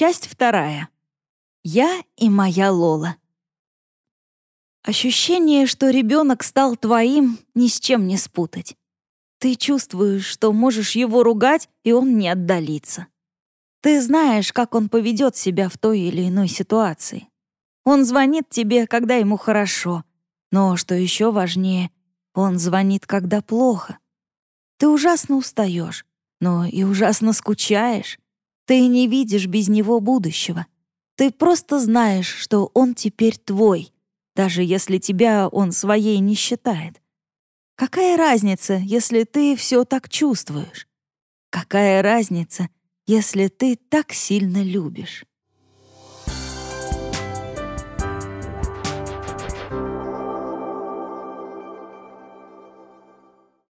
Часть вторая. Я и моя Лола. Ощущение, что ребенок стал твоим, ни с чем не спутать. Ты чувствуешь, что можешь его ругать, и он не отдалится. Ты знаешь, как он поведет себя в той или иной ситуации. Он звонит тебе, когда ему хорошо, но, что еще важнее, он звонит, когда плохо. Ты ужасно устаешь, но и ужасно скучаешь. Ты не видишь без него будущего. Ты просто знаешь, что он теперь твой, даже если тебя он своей не считает. Какая разница, если ты все так чувствуешь? Какая разница, если ты так сильно любишь?